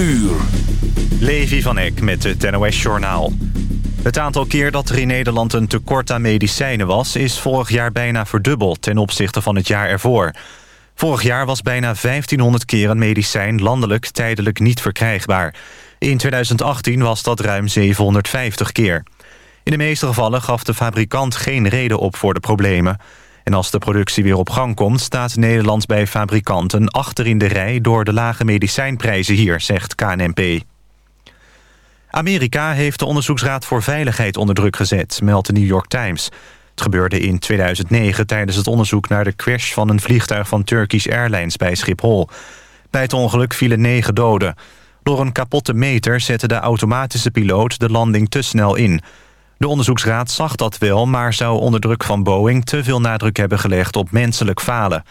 uur. Levi van Eck met het NOS-journaal. Het aantal keer dat er in Nederland een tekort aan medicijnen was... is vorig jaar bijna verdubbeld ten opzichte van het jaar ervoor. Vorig jaar was bijna 1500 keer een medicijn landelijk tijdelijk niet verkrijgbaar. In 2018 was dat ruim 750 keer. In de meeste gevallen gaf de fabrikant geen reden op voor de problemen... En als de productie weer op gang komt... staat Nederland bij fabrikanten achter in de rij... door de lage medicijnprijzen hier, zegt KNMP. Amerika heeft de Onderzoeksraad voor Veiligheid onder druk gezet... meldt de New York Times. Het gebeurde in 2009 tijdens het onderzoek naar de crash... van een vliegtuig van Turkish Airlines bij Schiphol. Bij het ongeluk vielen negen doden. Door een kapotte meter zette de automatische piloot de landing te snel in... De onderzoeksraad zag dat wel, maar zou onder druk van Boeing... te veel nadruk hebben gelegd op menselijk falen.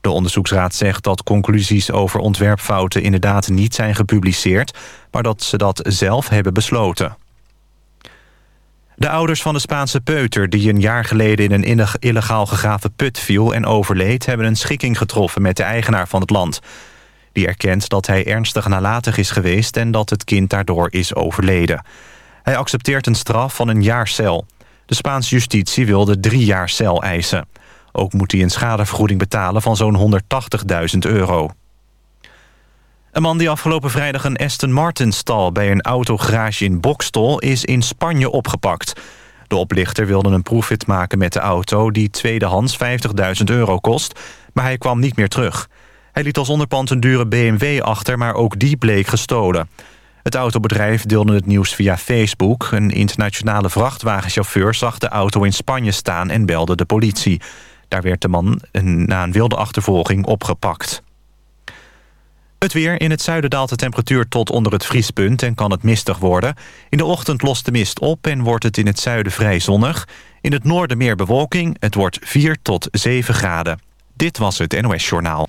De onderzoeksraad zegt dat conclusies over ontwerpfouten... inderdaad niet zijn gepubliceerd, maar dat ze dat zelf hebben besloten. De ouders van de Spaanse peuter die een jaar geleden... in een illegaal gegraven put viel en overleed... hebben een schikking getroffen met de eigenaar van het land. Die erkent dat hij ernstig nalatig is geweest... en dat het kind daardoor is overleden. Hij accepteert een straf van een jaar cel. De Spaanse justitie wilde drie jaar cel eisen. Ook moet hij een schadevergoeding betalen van zo'n 180.000 euro. Een man die afgelopen vrijdag een Aston Martin stal... bij een autogarage in Bokstel is in Spanje opgepakt. De oplichter wilde een proefrit maken met de auto... die tweedehands 50.000 euro kost, maar hij kwam niet meer terug. Hij liet als onderpand een dure BMW achter, maar ook die bleek gestolen. Het autobedrijf deelde het nieuws via Facebook. Een internationale vrachtwagenchauffeur zag de auto in Spanje staan en belde de politie. Daar werd de man na een wilde achtervolging opgepakt. Het weer. In het zuiden daalt de temperatuur tot onder het vriespunt en kan het mistig worden. In de ochtend lost de mist op en wordt het in het zuiden vrij zonnig. In het noorden meer bewolking. Het wordt 4 tot 7 graden. Dit was het NOS Journaal.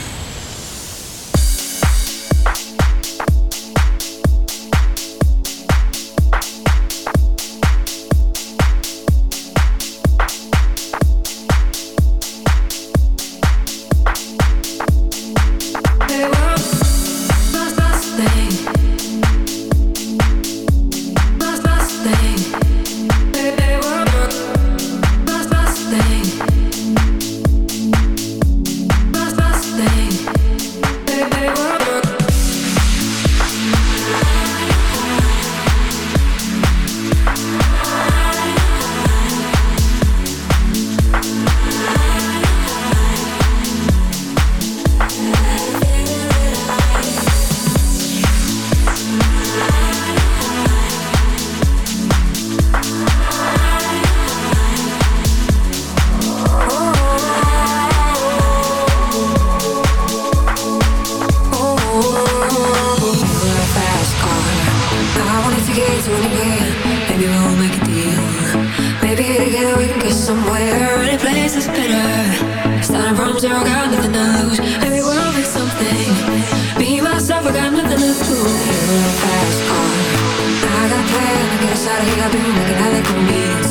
like a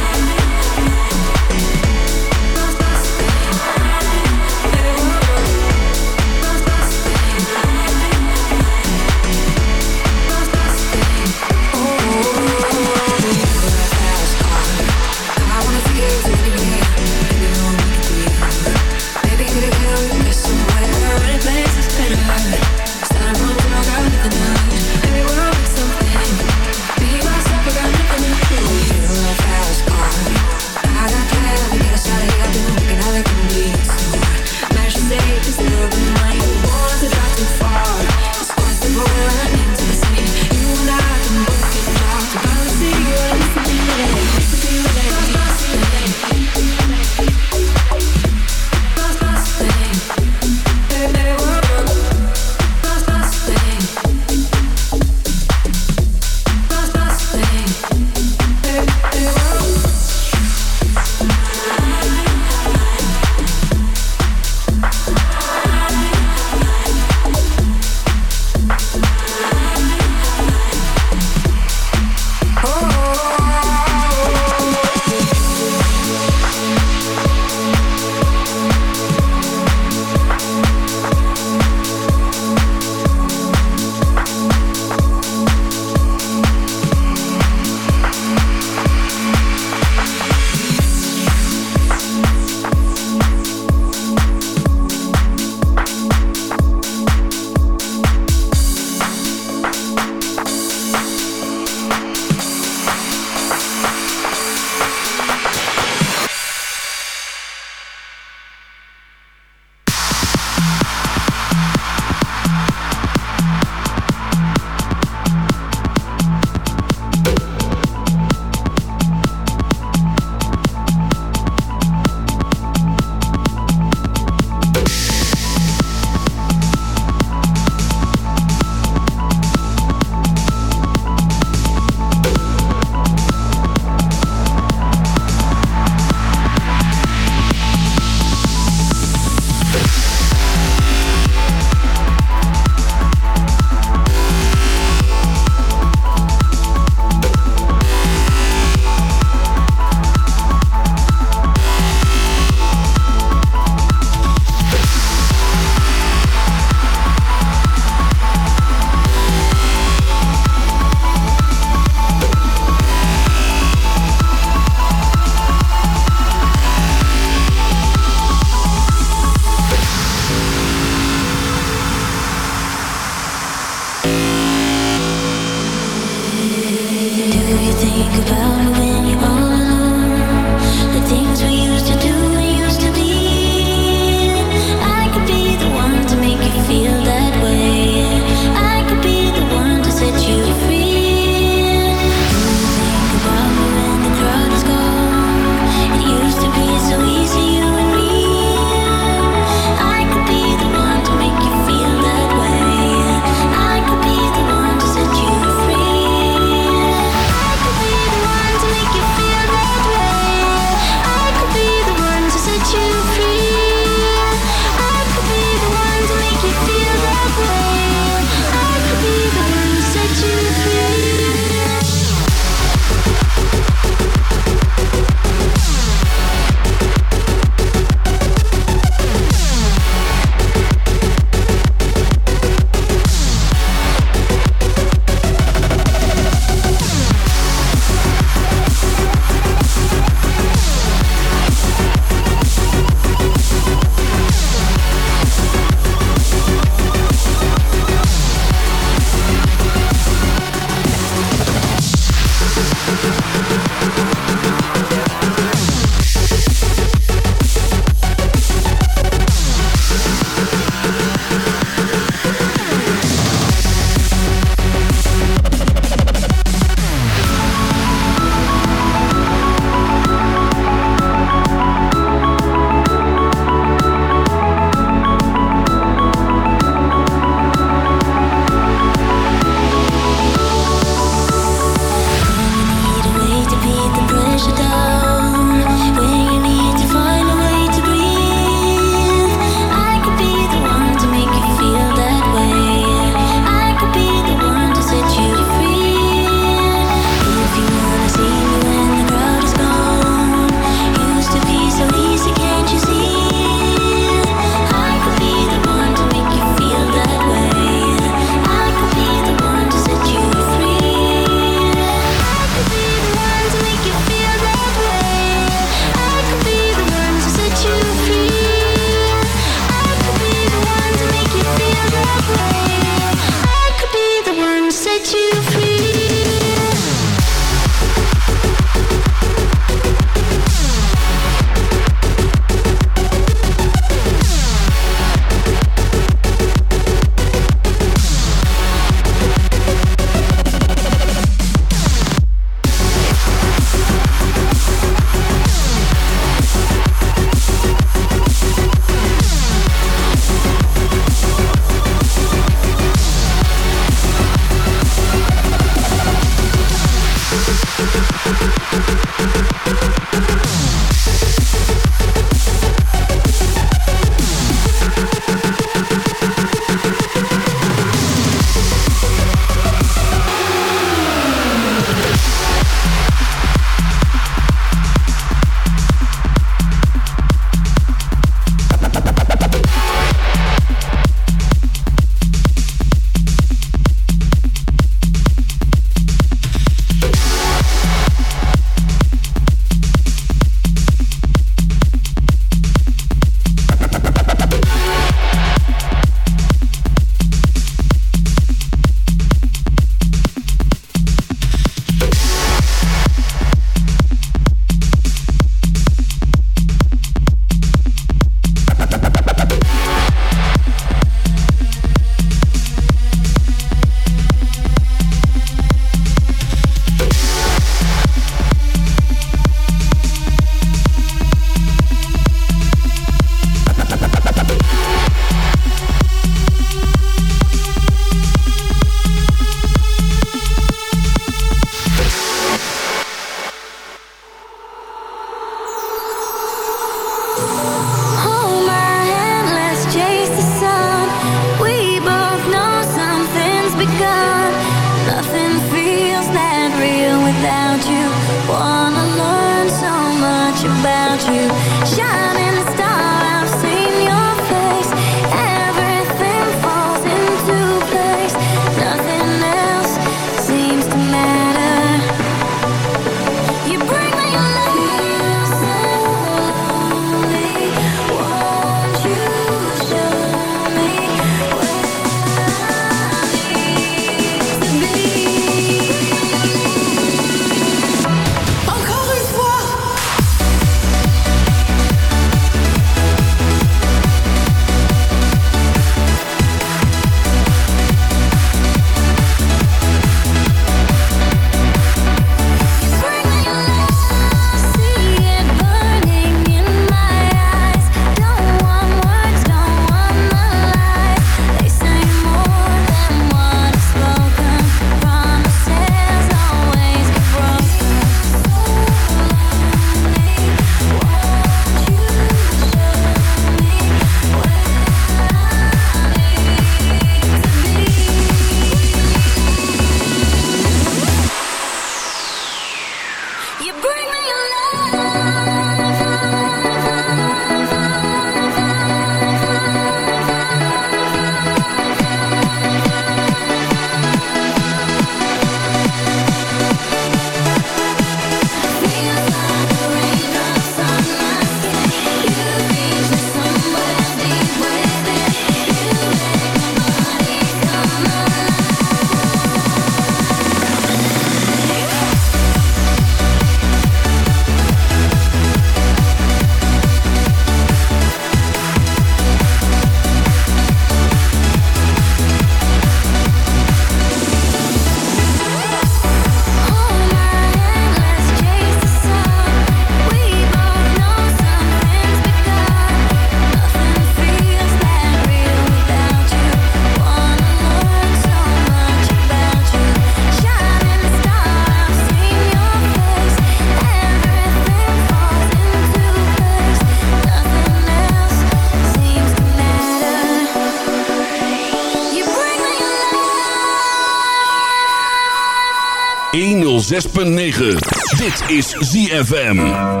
106.9. Dit is ZFM.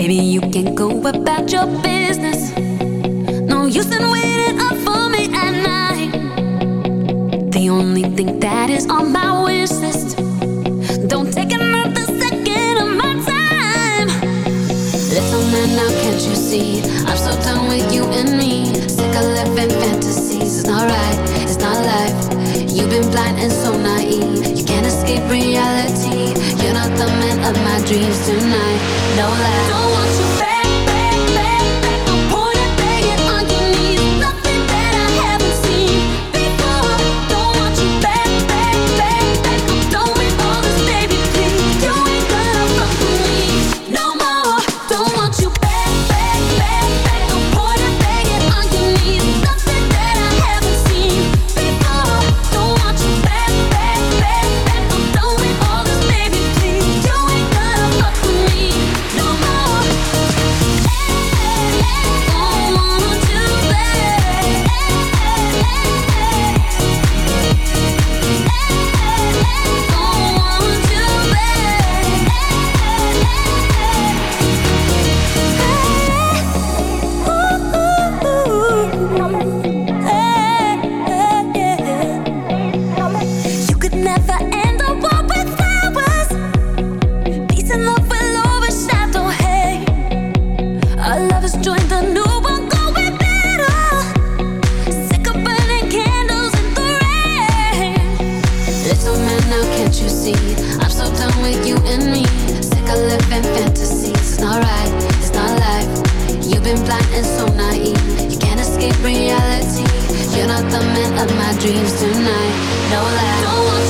Baby, you can go about your business. No use in waiting up for me at night. The only thing that is on my wish list. Don't take another second of my time. Little man, now can't you see? I'm so done with you and me. Sick of living fantasies, alright You've been blind and so naive. You can't escape reality. You're not the man of my dreams tonight. No lie. Don't want you back. tonight. No lie. Don't want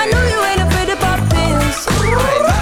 I know you ain't afraid of pop pills.